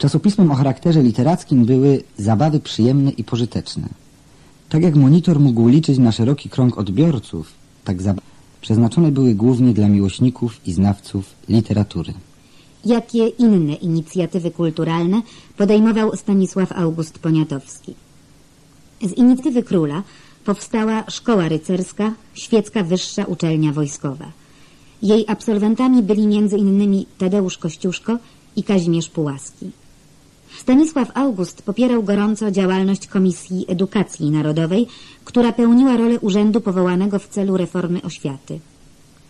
Czasopismem o charakterze literackim były zabawy przyjemne i pożyteczne. Tak jak monitor mógł liczyć na szeroki krąg odbiorców, tak zabawy przeznaczone były głównie dla miłośników i znawców literatury. Jakie inne inicjatywy kulturalne podejmował Stanisław August Poniatowski? Z inicjatywy króla powstała Szkoła Rycerska, Świecka Wyższa Uczelnia Wojskowa. Jej absolwentami byli m.in. Tadeusz Kościuszko i Kazimierz Pułaski. Stanisław August popierał gorąco działalność Komisji Edukacji Narodowej, która pełniła rolę urzędu powołanego w celu reformy oświaty.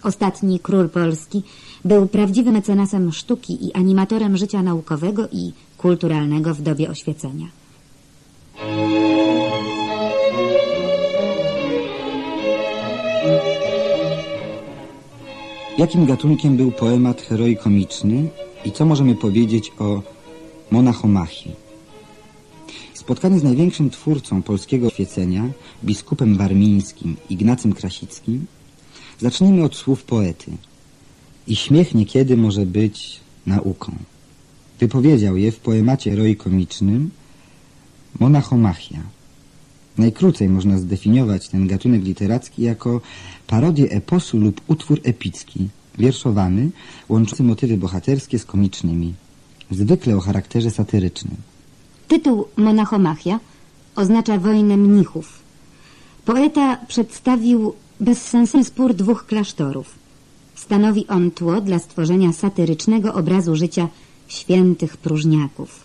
Ostatni król Polski był prawdziwym mecenasem sztuki i animatorem życia naukowego i kulturalnego w dobie oświecenia. Jakim gatunkiem był poemat heroi komiczny i co możemy powiedzieć o monachomachii? Spotkanie z największym twórcą polskiego oświecenia, biskupem warmińskim Ignacym Krasickim, zacznijmy od słów poety. I śmiech niekiedy może być nauką. Wypowiedział je w poemacie heroi komicznym Monachomachia. Najkrócej można zdefiniować ten gatunek literacki jako parodię eposu lub utwór epicki, wierszowany, łączący motywy bohaterskie z komicznymi, zwykle o charakterze satyrycznym. Tytuł Monachomachia oznacza wojnę mnichów. Poeta przedstawił bezsensowny spór dwóch klasztorów. Stanowi on tło dla stworzenia satyrycznego obrazu życia świętych próżniaków.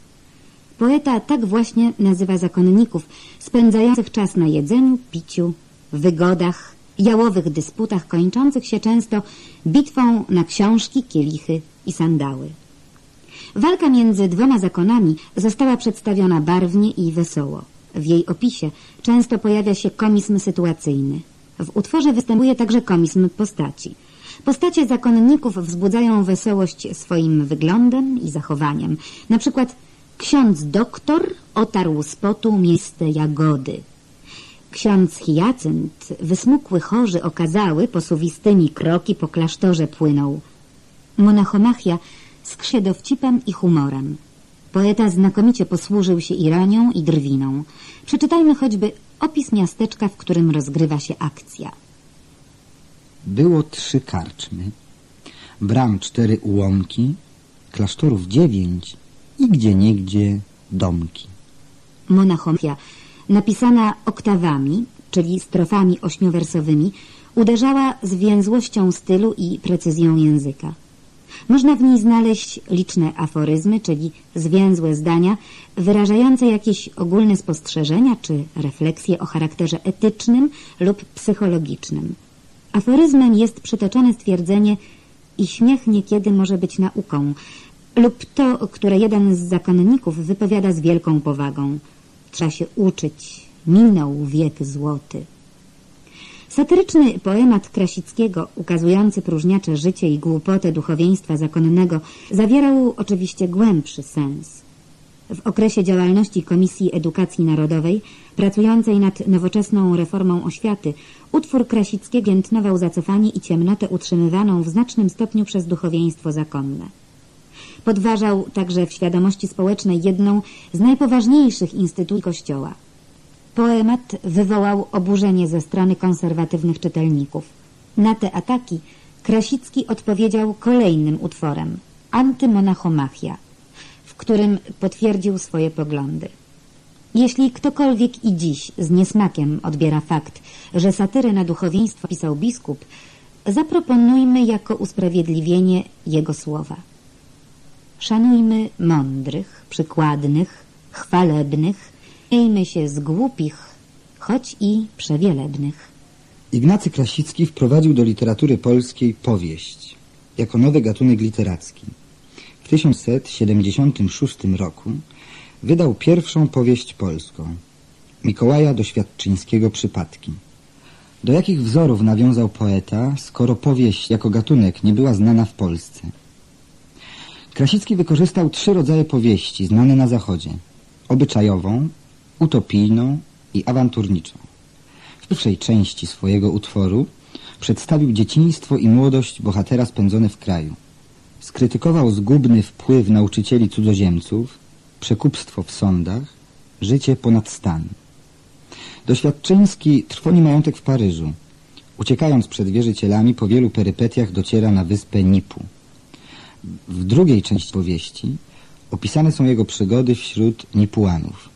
Poeta tak właśnie nazywa zakonników spędzających czas na jedzeniu, piciu, wygodach, jałowych dysputach kończących się często bitwą na książki, kielichy i sandały. Walka między dwoma zakonami została przedstawiona barwnie i wesoło. W jej opisie często pojawia się komizm sytuacyjny. W utworze występuje także komizm postaci. Postacie zakonników wzbudzają wesołość swoim wyglądem i zachowaniem. Na przykład ksiądz doktor otarł z potu miejsce jagody. Ksiądz Hiacynt, wysmukły chorzy okazały, posuwistymi kroki po klasztorze płynął. Monachomachia skrzy dowcipem i humorem. Poeta znakomicie posłużył się ironią i drwiną. Przeczytajmy choćby opis miasteczka, w którym rozgrywa się akcja. Było trzy karczmy, bram cztery ułomki, klasztorów dziewięć i gdzieniegdzie domki. Monachomia, napisana oktawami, czyli strofami ośmiowersowymi, uderzała zwięzłością stylu i precyzją języka. Można w niej znaleźć liczne aforyzmy, czyli zwięzłe zdania, wyrażające jakieś ogólne spostrzeżenia czy refleksje o charakterze etycznym lub psychologicznym. Aforyzmem jest przytoczone stwierdzenie i śmiech niekiedy może być nauką, lub to, które jeden z zakonników wypowiada z wielką powagą. Trzeba się uczyć, minął wiek złoty. Satyryczny poemat Krasickiego, ukazujący próżniacze życie i głupotę duchowieństwa zakonnego, zawierał oczywiście głębszy sens. W okresie działalności Komisji Edukacji Narodowej, pracującej nad nowoczesną reformą oświaty, utwór Krasickiego piętnował zacofanie i ciemnotę utrzymywaną w znacznym stopniu przez duchowieństwo zakonne. Podważał także w świadomości społecznej jedną z najpoważniejszych instytucji Kościoła. Poemat wywołał oburzenie ze strony konserwatywnych czytelników. Na te ataki Krasicki odpowiedział kolejnym utworem Antymonachomachia, w którym potwierdził swoje poglądy. Jeśli ktokolwiek i dziś z niesmakiem odbiera fakt, że satyrę na duchowieństwo pisał biskup, zaproponujmy jako usprawiedliwienie jego słowa. Szanujmy mądrych, przykładnych, chwalebnych, miejmy się z głupich, choć i przewielebnych. Ignacy Krasicki wprowadził do literatury polskiej powieść jako nowy gatunek literacki. W 1176 roku wydał pierwszą powieść polską Mikołaja Doświadczyńskiego Przypadki. Do jakich wzorów nawiązał poeta, skoro powieść jako gatunek nie była znana w Polsce? Krasicki wykorzystał trzy rodzaje powieści znane na Zachodzie. Obyczajową, utopijną i awanturniczą. W pierwszej części swojego utworu przedstawił dzieciństwo i młodość bohatera spędzone w kraju. Skrytykował zgubny wpływ nauczycieli cudzoziemców, przekupstwo w sądach, życie ponad stan. Doświadczyński trwoni majątek w Paryżu. Uciekając przed wierzycielami, po wielu perypetiach dociera na wyspę Nipu. W drugiej części powieści opisane są jego przygody wśród Nipuanów.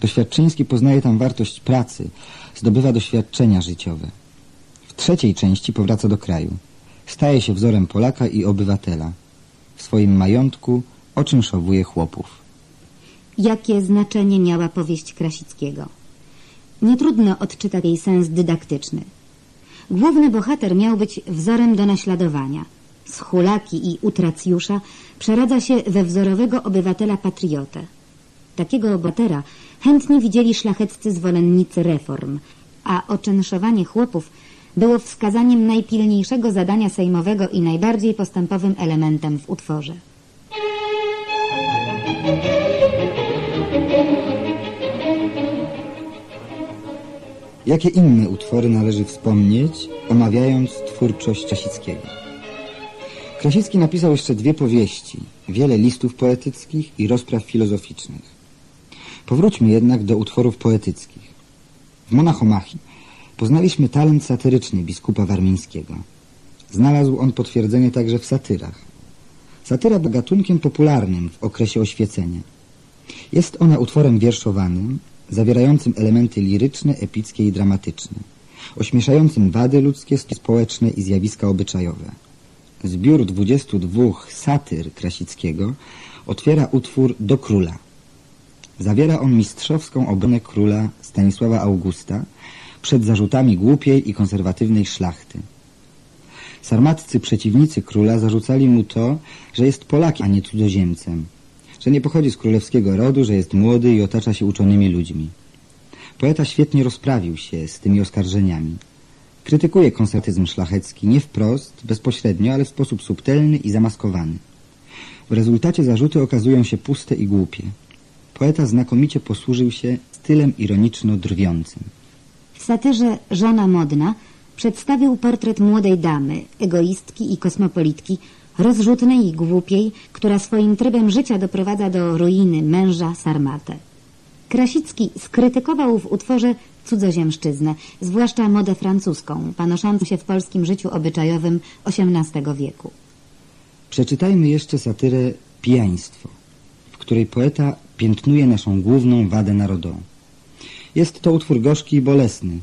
Doświadczyński poznaje tam wartość pracy, zdobywa doświadczenia życiowe. W trzeciej części powraca do kraju. Staje się wzorem Polaka i obywatela. W swoim majątku oczynszowuje chłopów. Jakie znaczenie miała powieść Krasickiego? Nietrudno odczytać jej sens dydaktyczny. Główny bohater miał być wzorem do naśladowania. Z hulaki i utracjusza przeradza się we wzorowego obywatela patriotę. Takiego obywatela chętnie widzieli szlacheccy zwolennicy reform, a oczynszowanie chłopów było wskazaniem najpilniejszego zadania sejmowego i najbardziej postępowym elementem w utworze. Jakie inne utwory należy wspomnieć, omawiając twórczość Krasickiego? Krasicki napisał jeszcze dwie powieści, wiele listów poetyckich i rozpraw filozoficznych. Powróćmy jednak do utworów poetyckich. W Monachomachii poznaliśmy talent satyryczny biskupa warmińskiego. Znalazł on potwierdzenie także w satyrach. Satyra była gatunkiem popularnym w okresie oświecenia. Jest ona utworem wierszowanym, zawierającym elementy liryczne, epickie i dramatyczne, ośmieszającym wady ludzkie, społeczne i zjawiska obyczajowe. Zbiór 22 satyr Krasickiego otwiera utwór Do Króla. Zawiera on mistrzowską obronę króla Stanisława Augusta przed zarzutami głupiej i konserwatywnej szlachty. Sarmatcy przeciwnicy króla zarzucali mu to, że jest Polakiem, a nie cudzoziemcem, że nie pochodzi z królewskiego rodu, że jest młody i otacza się uczonymi ludźmi. Poeta świetnie rozprawił się z tymi oskarżeniami. Krytykuje konserwatyzm szlachecki nie wprost, bezpośrednio, ale w sposób subtelny i zamaskowany. W rezultacie zarzuty okazują się puste i głupie. Poeta znakomicie posłużył się stylem ironiczno-drwiącym. W satyrze Żona modna przedstawił portret młodej damy, egoistki i kosmopolitki, rozrzutnej i głupiej, która swoim trybem życia doprowadza do ruiny męża Sarmatę. Krasicki skrytykował w utworze cudzoziemszczyznę, zwłaszcza modę francuską, panoszącą się w polskim życiu obyczajowym XVIII wieku. Przeczytajmy jeszcze satyrę Pijaństwo, której poeta piętnuje naszą główną wadę narodową. Jest to utwór gorzki i bolesny.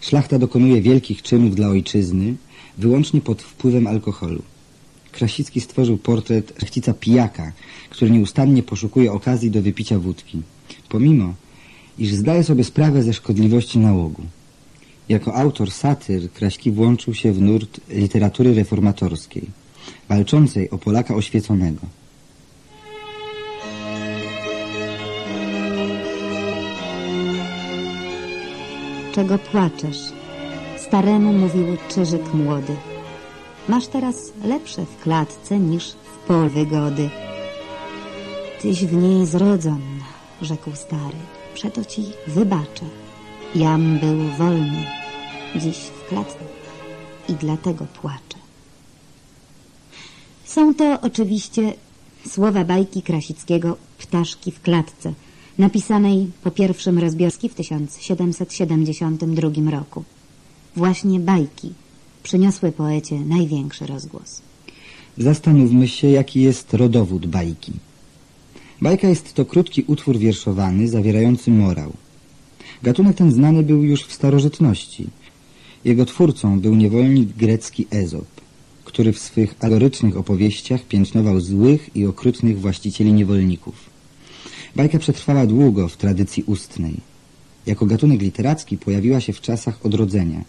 Szlachta dokonuje wielkich czynów dla ojczyzny wyłącznie pod wpływem alkoholu. Krasicki stworzył portret szlachcica pijaka, który nieustannie poszukuje okazji do wypicia wódki, pomimo, iż zdaje sobie sprawę ze szkodliwości nałogu. Jako autor satyr Kraśki włączył się w nurt literatury reformatorskiej, walczącej o Polaka oświeconego. Czego płaczesz? Staremu mówił Czyżyk młody. Masz teraz lepsze w klatce niż w pol wygody. Tyś w niej zrodzon, rzekł stary. Przeto ci wybaczę. Jam był wolny, dziś w klatce i dlatego płaczę. Są to oczywiście słowa bajki Krasickiego Ptaszki w klatce, napisanej po pierwszym rozbiorski w 1772 roku. Właśnie bajki przyniosły poecie największy rozgłos. Zastanówmy się, jaki jest rodowód bajki. Bajka jest to krótki utwór wierszowany zawierający morał. Gatunek ten znany był już w starożytności. Jego twórcą był niewolnik grecki Ezop, który w swych alorycznych opowieściach piętnował złych i okrutnych właścicieli niewolników. Bajka przetrwała długo w tradycji ustnej. Jako gatunek literacki pojawiła się w czasach odrodzenia.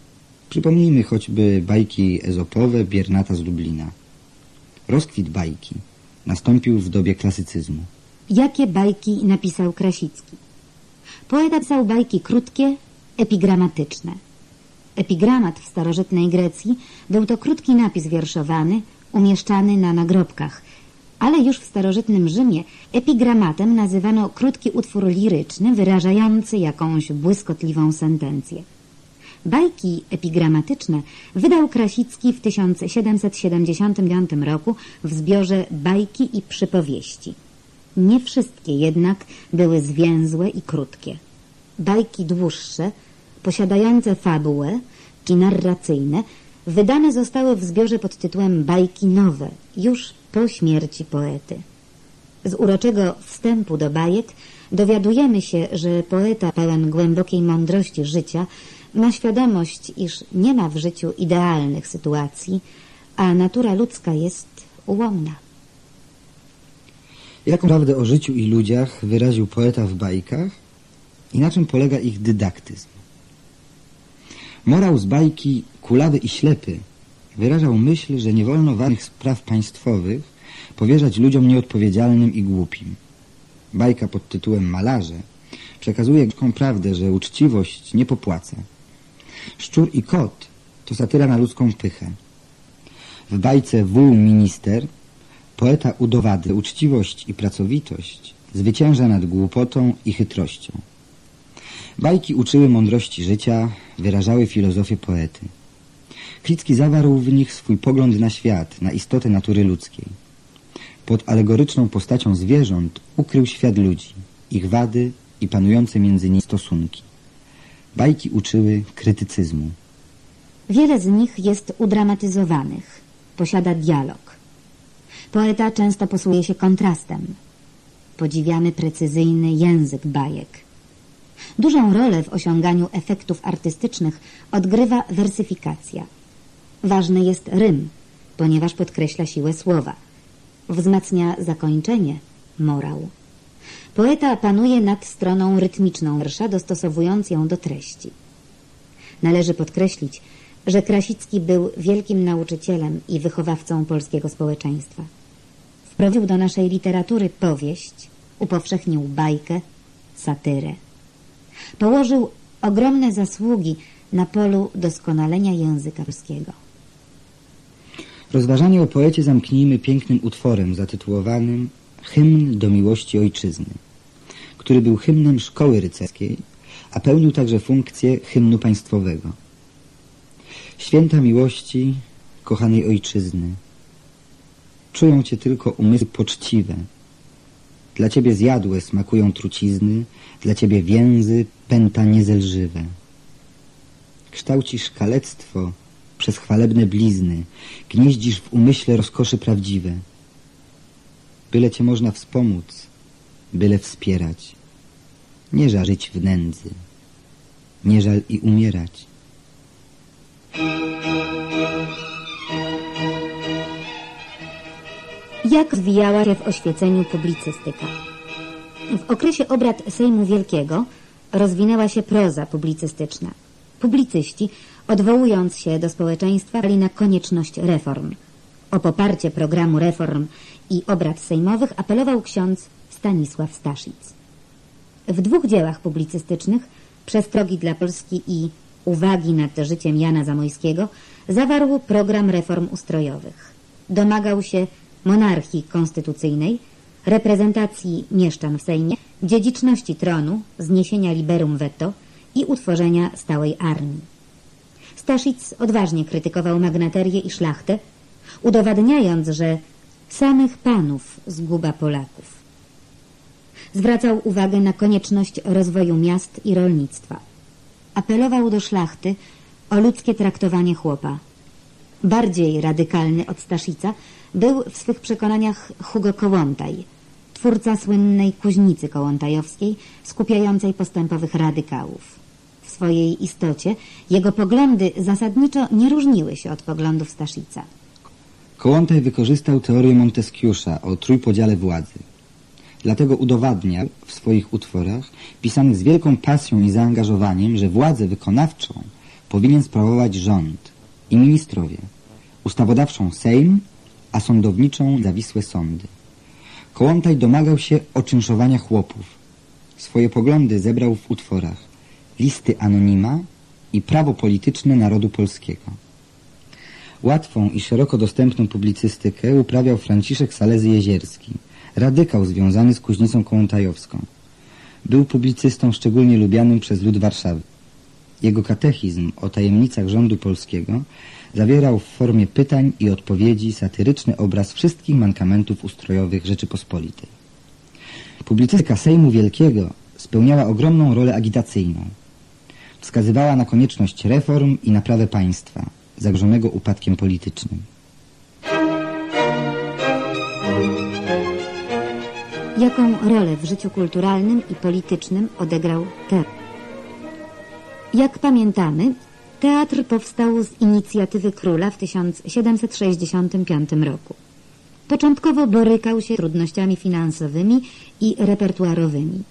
Przypomnijmy choćby bajki ezopowe Biernata z Lublina. Rozkwit bajki nastąpił w dobie klasycyzmu. Jakie bajki napisał Krasicki? Poeta pisał bajki krótkie, epigramatyczne. Epigramat w starożytnej Grecji był to krótki napis wierszowany, umieszczany na nagrobkach, ale już w starożytnym Rzymie epigramatem nazywano krótki utwór liryczny wyrażający jakąś błyskotliwą sentencję. Bajki epigramatyczne wydał Krasicki w 1775 roku w zbiorze Bajki i przypowieści. Nie wszystkie jednak były zwięzłe i krótkie. Bajki dłuższe, posiadające fabułę i narracyjne, wydane zostały w zbiorze pod tytułem Bajki Nowe, już po śmierci poety. Z uroczego wstępu do bajek dowiadujemy się, że poeta pełen głębokiej mądrości życia ma świadomość, iż nie ma w życiu idealnych sytuacji, a natura ludzka jest ułomna. Jaką prawdę o życiu i ludziach wyraził poeta w bajkach i na czym polega ich dydaktyzm? Morał z bajki Kulawy i Ślepy wyrażał myśl, że nie wolno ważnych spraw państwowych powierzać ludziom nieodpowiedzialnym i głupim. Bajka pod tytułem Malarze przekazuje taką prawdę, że uczciwość nie popłaca. Szczur i kot to satyra na ludzką pychę. W bajce Wół Minister poeta udowadnia uczciwość i pracowitość zwycięża nad głupotą i chytrością. Bajki uczyły mądrości życia, wyrażały filozofię poety. Klicki zawarł w nich swój pogląd na świat, na istotę natury ludzkiej. Pod alegoryczną postacią zwierząt ukrył świat ludzi, ich wady i panujące między nimi stosunki. Bajki uczyły krytycyzmu. Wiele z nich jest udramatyzowanych, posiada dialog. Poeta często posłuje się kontrastem. Podziwiamy precyzyjny język bajek. Dużą rolę w osiąganiu efektów artystycznych odgrywa wersyfikacja. Ważny jest rym, ponieważ podkreśla siłę słowa. Wzmacnia zakończenie, morał. Poeta panuje nad stroną rytmiczną wiersza, dostosowując ją do treści. Należy podkreślić, że Krasicki był wielkim nauczycielem i wychowawcą polskiego społeczeństwa. Wprowadził do naszej literatury powieść, upowszechnił bajkę, satyrę. Położył ogromne zasługi na polu doskonalenia języka polskiego. Rozważanie o poecie zamknijmy pięknym utworem zatytułowanym Hymn do miłości ojczyzny, który był hymnem szkoły rycerskiej, a pełnił także funkcję hymnu państwowego. Święta miłości, kochanej ojczyzny, czują cię tylko umysły poczciwe. Dla ciebie zjadłe smakują trucizny, dla ciebie więzy pęta niezelżywe. Kształcisz kalectwo przez chwalebne blizny, gnieździsz w umyśle rozkoszy prawdziwe. Byle cię można wspomóc, byle wspierać. Nie żal żyć w nędzy, nie żal i umierać. Jak zwijała się w oświeceniu publicystyka? W okresie obrad Sejmu Wielkiego rozwinęła się proza publicystyczna. Publicyści, odwołując się do społeczeństwa, dali na konieczność reform. O poparcie programu reform i obrad sejmowych apelował ksiądz Stanisław Staszic. W dwóch dziełach publicystycznych Przestrogi dla Polski i Uwagi nad życiem Jana Zamojskiego zawarł program reform ustrojowych. Domagał się monarchii konstytucyjnej, reprezentacji mieszczan w Sejmie, dziedziczności tronu, zniesienia liberum veto i utworzenia stałej armii. Staszic odważnie krytykował magnaterię i szlachtę, udowadniając, że samych panów zguba Polaków. Zwracał uwagę na konieczność rozwoju miast i rolnictwa. Apelował do szlachty o ludzkie traktowanie chłopa. Bardziej radykalny od Staszica był w swych przekonaniach Hugo Kołątaj, twórca słynnej kuźnicy kołątajowskiej, skupiającej postępowych radykałów. Swojej istocie jego poglądy zasadniczo nie różniły się od poglądów Staszica. Kołątaj wykorzystał teorię Monteskiusza o trójpodziale władzy. Dlatego udowadniał w swoich utworach, pisanych z wielką pasją i zaangażowaniem, że władzę wykonawczą powinien sprawować rząd i ministrowie, ustawodawczą Sejm, a sądowniczą zawisłe sądy. Kołątaj domagał się oczynszowania chłopów. Swoje poglądy zebrał w utworach Listy Anonima i Prawo polityczne narodu polskiego. Łatwą i szeroko dostępną publicystykę uprawiał Franciszek Salezy Jezierski, radykał związany z Kuźnicą Kołątajowską. Był publicystą szczególnie lubianym przez lud Warszawy. Jego katechizm o tajemnicach rządu polskiego zawierał w formie pytań i odpowiedzi satyryczny obraz wszystkich mankamentów ustrojowych Rzeczypospolitej. Publicystyka Sejmu Wielkiego spełniała ogromną rolę agitacyjną. Wskazywała na konieczność reform i naprawę państwa, zagrożonego upadkiem politycznym. Jaką rolę w życiu kulturalnym i politycznym odegrał teatr? Jak pamiętamy, teatr powstał z inicjatywy króla w 1765 roku. Początkowo borykał się z trudnościami finansowymi i repertuarowymi.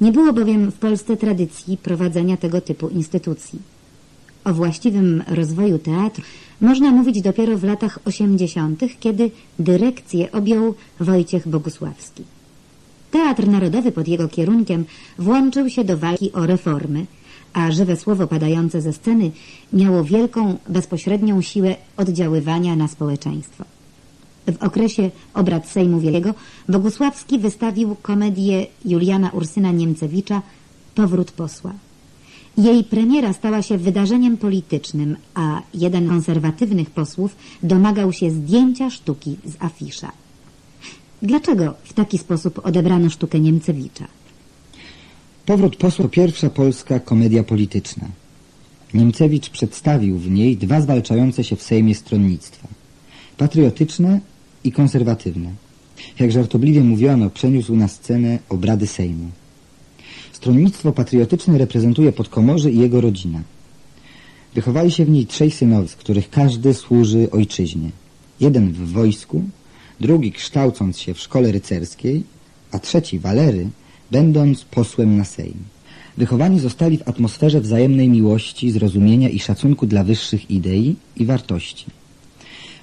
Nie było bowiem w Polsce tradycji prowadzenia tego typu instytucji. O właściwym rozwoju teatru można mówić dopiero w latach 80., kiedy dyrekcję objął Wojciech Bogusławski. Teatr Narodowy pod jego kierunkiem włączył się do walki o reformy, a żywe słowo padające ze sceny miało wielką, bezpośrednią siłę oddziaływania na społeczeństwo. W okresie obrad Sejmu Wielkiego Bogusławski wystawił komedię Juliana Ursyna Niemcewicza Powrót posła. Jej premiera stała się wydarzeniem politycznym, a jeden konserwatywnych posłów domagał się zdjęcia sztuki z afisza. Dlaczego w taki sposób odebrano sztukę Niemcewicza? Powrót posła to pierwsza polska komedia polityczna. Niemcewicz przedstawił w niej dwa zwalczające się w Sejmie stronnictwa. Patriotyczne i konserwatywne. Jak żartobliwie mówiono, przeniósł na scenę obrady Sejmu. Stronnictwo patriotyczne reprezentuje Podkomorzy i jego rodzina. Wychowali się w niej trzej synowie, z których każdy służy ojczyźnie. Jeden w wojsku, drugi kształcąc się w szkole rycerskiej, a trzeci, Walery, będąc posłem na Sejm. Wychowani zostali w atmosferze wzajemnej miłości, zrozumienia i szacunku dla wyższych idei i wartości.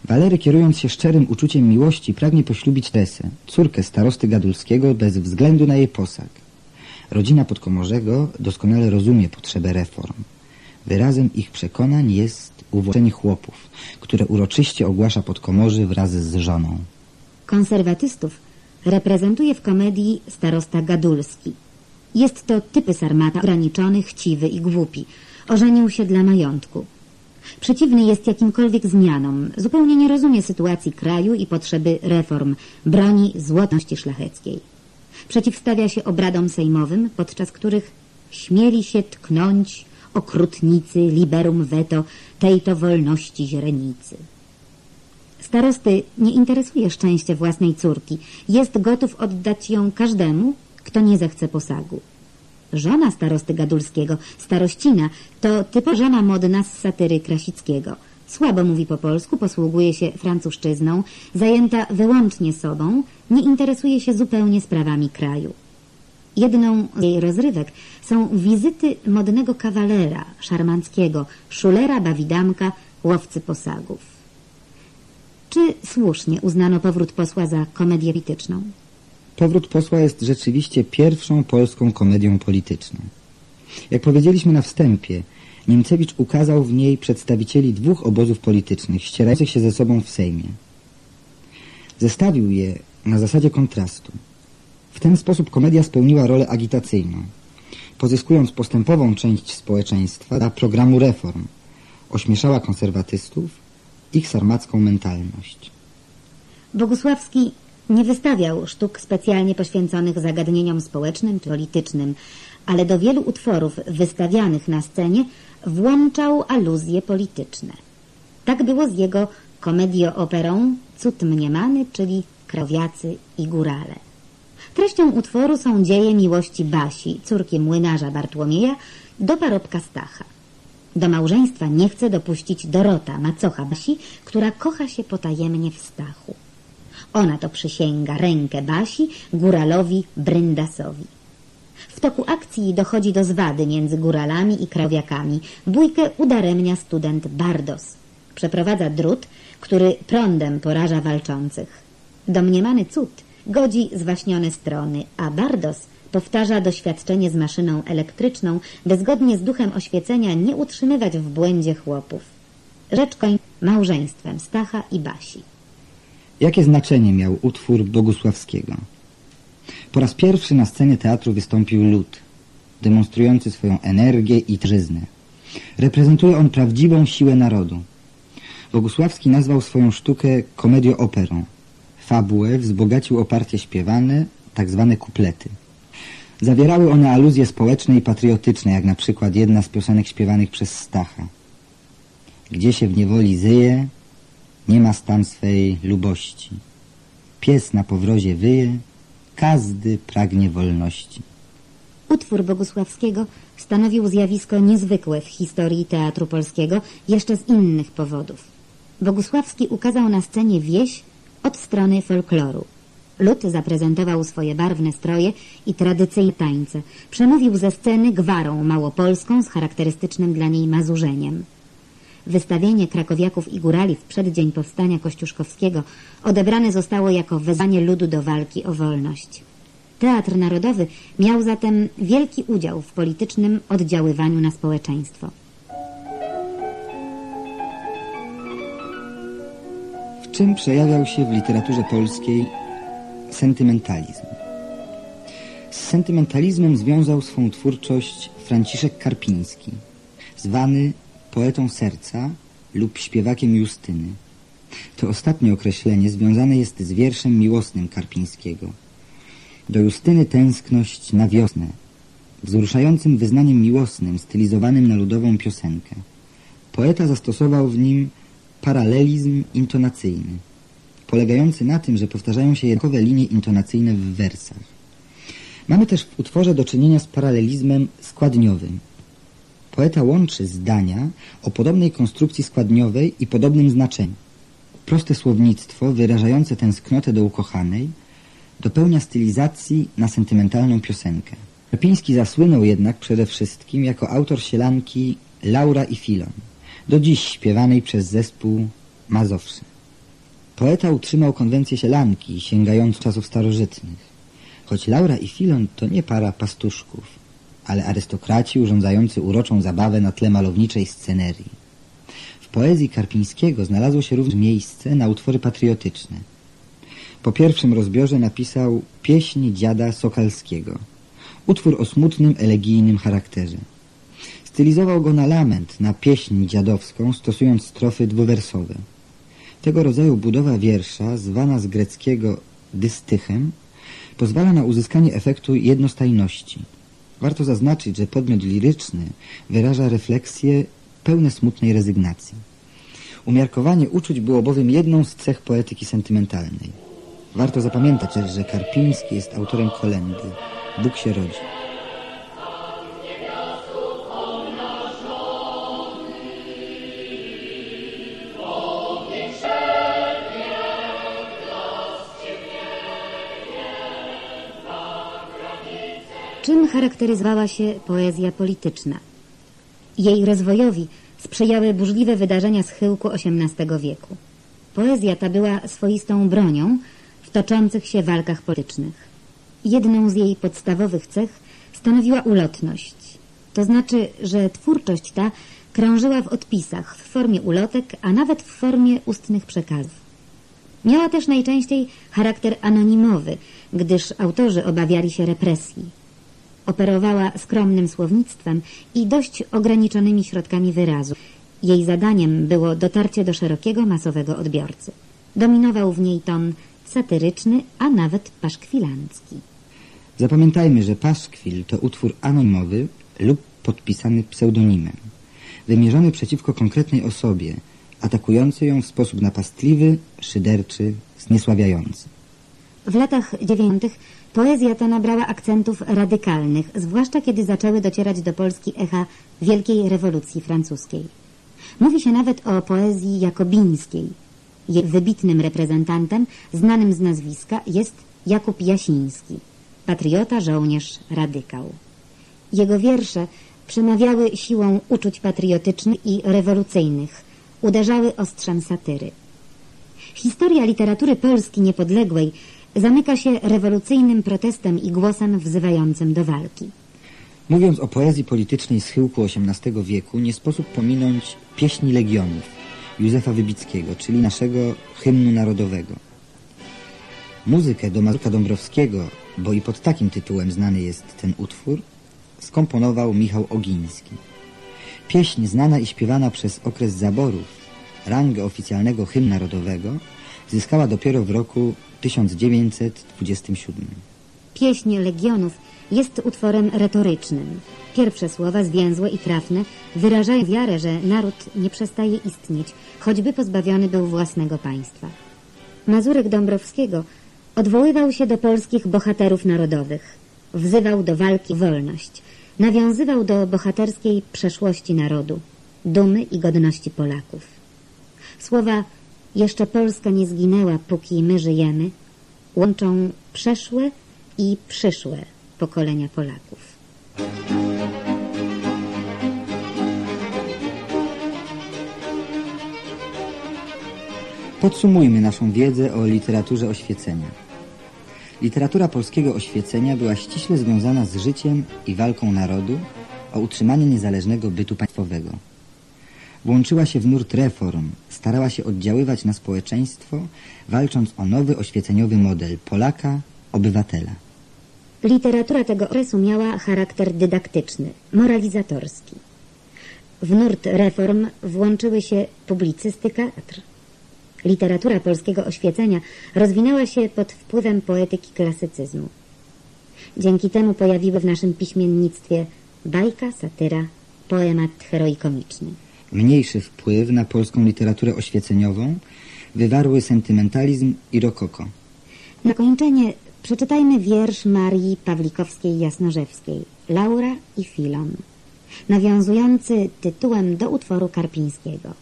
Walery, kierując się szczerym uczuciem miłości, pragnie poślubić Teresę, córkę starosty Gadulskiego, bez względu na jej posag. Rodzina Podkomorzego doskonale rozumie potrzebę reform. Wyrazem ich przekonań jest uwłaszczenie chłopów, które uroczyście ogłasza Podkomorzy wraz z żoną. Konserwatystów reprezentuje w komedii starosta Gadulski. Jest to typy sarmata ograniczony, chciwy i głupi. Ożenił się dla majątku. Przeciwny jest jakimkolwiek zmianom. Zupełnie nie rozumie sytuacji kraju i potrzeby reform, broni złotności szlacheckiej. Przeciwstawia się obradom sejmowym, podczas których śmieli się tknąć okrutnicy liberum veto tej to wolności źrenicy. Starosty nie interesuje szczęście własnej córki. Jest gotów oddać ją każdemu, kto nie zechce posagu. Żona starosty Gadulskiego, starościna, to typowa żona modna z satyry Krasickiego. Słabo mówi po polsku, posługuje się francuszczyzną, zajęta wyłącznie sobą, nie interesuje się zupełnie sprawami kraju. Jedną z jej rozrywek są wizyty modnego kawalera szarmanckiego, szulera, bawidamka, łowcy posagów. Czy słusznie uznano powrót posła za komedię polityczną? Powrót posła jest rzeczywiście pierwszą polską komedią polityczną. Jak powiedzieliśmy na wstępie, Niemcewicz ukazał w niej przedstawicieli dwóch obozów politycznych, ścierających się ze sobą w Sejmie. Zestawił je na zasadzie kontrastu. W ten sposób komedia spełniła rolę agitacyjną, pozyskując postępową część społeczeństwa dla programu reform. Ośmieszała konserwatystów, ich sarmacką mentalność. Bogusławski nie wystawiał sztuk specjalnie poświęconych zagadnieniom społecznym czy politycznym, ale do wielu utworów wystawianych na scenie włączał aluzje polityczne. Tak było z jego komediooperą Cud Mniemany, czyli Krowiacy i Górale. Treścią utworu są dzieje miłości Basi, córki młynarza Bartłomieja, do parobka Stacha. Do małżeństwa nie chce dopuścić Dorota, macocha Basi, która kocha się potajemnie w Stachu. Ona to przysięga rękę Basi, góralowi Bryndasowi. W toku akcji dochodzi do zwady między góralami i krawiakami. Bójkę udaremnia student Bardos. Przeprowadza drut, który prądem poraża walczących. Domniemany cud godzi zwaśnione strony, a Bardos powtarza doświadczenie z maszyną elektryczną, by zgodnie z duchem oświecenia nie utrzymywać w błędzie chłopów. Rzecz kończy małżeństwem Stacha i Basi. Jakie znaczenie miał utwór Bogusławskiego? Po raz pierwszy na scenie teatru wystąpił lud, demonstrujący swoją energię i trzyznę. Reprezentuje on prawdziwą siłę narodu. Bogusławski nazwał swoją sztukę komedią-operą. Fabułę wzbogacił o partie śpiewane, tak zwane kuplety. Zawierały one aluzje społeczne i patriotyczne, jak na przykład jedna z piosenek śpiewanych przez Stacha. Gdzie się w niewoli zyje, nie ma stan swej lubości. Pies na powrozie wyje, każdy pragnie wolności. Utwór Bogusławskiego stanowił zjawisko niezwykłe w historii teatru polskiego jeszcze z innych powodów. Bogusławski ukazał na scenie wieś od strony folkloru. Lud zaprezentował swoje barwne stroje i tradycyjne tańce. Przemówił ze sceny gwarą małopolską z charakterystycznym dla niej mazurzeniem. Wystawienie krakowiaków i górali w przeddzień powstania kościuszkowskiego odebrane zostało jako wezwanie ludu do walki o wolność. Teatr Narodowy miał zatem wielki udział w politycznym oddziaływaniu na społeczeństwo. W czym przejawiał się w literaturze polskiej sentymentalizm? Z sentymentalizmem związał swą twórczość Franciszek Karpiński, zwany poetą serca lub śpiewakiem Justyny. To ostatnie określenie związane jest z wierszem miłosnym Karpińskiego. Do Justyny tęskność na wiosnę, wzruszającym wyznaniem miłosnym, stylizowanym na ludową piosenkę. Poeta zastosował w nim paralelizm intonacyjny, polegający na tym, że powtarzają się jednakowe linie intonacyjne w wersach. Mamy też w utworze do czynienia z paralelizmem składniowym. Poeta łączy zdania o podobnej konstrukcji składniowej i podobnym znaczeniu. Proste słownictwo wyrażające tęsknotę do ukochanej dopełnia stylizacji na sentymentalną piosenkę. Karpiński zasłynął jednak przede wszystkim jako autor sielanki Laura i Filon, do dziś śpiewanej przez zespół Mazowszy. Poeta utrzymał konwencję sielanki, sięgając czasów starożytnych. Choć Laura i Filon to nie para pastuszków, ale arystokraci urządzający uroczą zabawę na tle malowniczej scenerii. W poezji Karpińskiego znalazło się również miejsce na utwory patriotyczne. Po pierwszym rozbiorze napisał Pieśń dziada Sokalskiego, utwór o smutnym, elegijnym charakterze. Stylizował go na lament, na pieśń dziadowską, stosując strofy dwuwersowe. Tego rodzaju budowa wiersza, zwana z greckiego dystychem, pozwala na uzyskanie efektu jednostajności. Warto zaznaczyć, że podmiot liryczny wyraża refleksje pełne smutnej rezygnacji. Umiarkowanie uczuć było bowiem jedną z cech poetyki sentymentalnej. Warto zapamiętać że Karpiński jest autorem kolendy Bóg się rodzi. Charakteryzowała się poezja polityczna? Jej rozwojowi sprzyjały burzliwe wydarzenia schyłku XVIII wieku. Poezja ta była swoistą bronią w toczących się walkach politycznych. Jedną z jej podstawowych cech stanowiła ulotność. To znaczy, że twórczość ta krążyła w odpisach, w formie ulotek, a nawet w formie ustnych przekazów. Miała też najczęściej charakter anonimowy, gdyż autorzy obawiali się represji. Operowała skromnym słownictwem i dość ograniczonymi środkami wyrazu. Jej zadaniem było dotarcie do szerokiego, masowego odbiorcy. Dominował w niej ton satyryczny, a nawet paszkwilancki. Zapamiętajmy, że paszkwil to utwór anonimowy lub podpisany pseudonimem, wymierzony przeciwko konkretnej osobie, atakujący ją w sposób napastliwy, szyderczy, zniesławiający. W latach dziewięćdziesiątych poezja ta nabrała akcentów radykalnych, zwłaszcza kiedy zaczęły docierać do Polski echa Wielkiej Rewolucji Francuskiej. Mówi się nawet o poezji jakobińskiej. Jej wybitnym reprezentantem, znanym z nazwiska, jest Jakub Jasiński, patriota, żołnierz, radykał. Jego wiersze przemawiały siłą uczuć patriotycznych i rewolucyjnych, uderzały ostrzem satyry. Historia literatury Polski niepodległej zamyka się rewolucyjnym protestem i głosem wzywającym do walki. Mówiąc o poezji politycznej schyłku XVIII wieku, nie sposób pominąć pieśni Legionów Józefa Wybickiego, czyli naszego hymnu narodowego. Muzykę do Mazurka Dąbrowskiego, bo i pod takim tytułem znany jest ten utwór, skomponował Michał Ogiński. Pieśń znana i śpiewana przez okres zaborów, rangę oficjalnego hymnu narodowego, zyskała dopiero w roku 1927. Pieśń Legionów jest utworem retorycznym. Pierwsze słowa, zwięzłe i trafne, wyrażają wiarę, że naród nie przestaje istnieć, choćby pozbawiony był własnego państwa. Mazurek Dąbrowskiego odwoływał się do polskich bohaterów narodowych, wzywał do walki o wolność, nawiązywał do bohaterskiej przeszłości narodu, dumy i godności Polaków. Słowa jeszcze Polska nie zginęła, póki my żyjemy, łączą przeszłe i przyszłe pokolenia Polaków. Podsumujmy naszą wiedzę o literaturze oświecenia. Literatura polskiego oświecenia była ściśle związana z życiem i walką narodu o utrzymanie niezależnego bytu państwowego. Włączyła się w nurt reform, starała się oddziaływać na społeczeństwo, walcząc o nowy oświeceniowy model Polaka, obywatela. Literatura tego okresu miała charakter dydaktyczny, moralizatorski. W nurt reform włączyły się publicystyka, teatr. Literatura polskiego oświecenia rozwinęła się pod wpływem poetyki klasycyzmu. Dzięki temu pojawiły w naszym piśmiennictwie bajka, satyra, poemat heroikomiczny. Mniejszy wpływ na polską literaturę oświeceniową wywarły sentymentalizm i rokoko. Na kończenie przeczytajmy wiersz Marii Pawlikowskiej-Jasnorzewskiej Laura i Filon, nawiązujący tytułem do utworu Karpińskiego.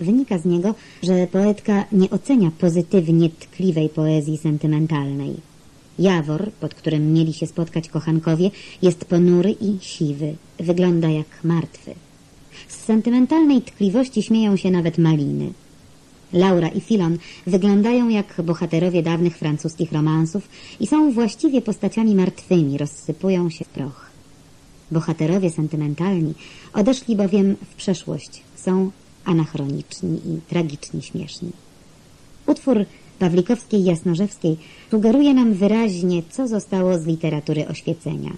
Wynika z niego, że poetka nie ocenia pozytywnie tkliwej poezji sentymentalnej. Jawor, pod którym mieli się spotkać kochankowie, jest ponury i siwy, wygląda jak martwy. Z sentymentalnej tkliwości śmieją się nawet maliny. Laura i Filon wyglądają jak bohaterowie dawnych francuskich romansów i są właściwie postaciami martwymi, rozsypują się w proch. Bohaterowie sentymentalni odeszli bowiem w przeszłość, są anachroniczni i tragicznie śmieszni. Utwór Pawlikowskiej Jasnorzewskiej sugeruje nam wyraźnie, co zostało z literatury oświecenia.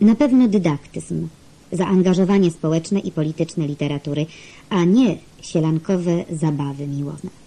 Na pewno dydaktyzm, zaangażowanie społeczne i polityczne literatury, a nie sielankowe zabawy miłosne.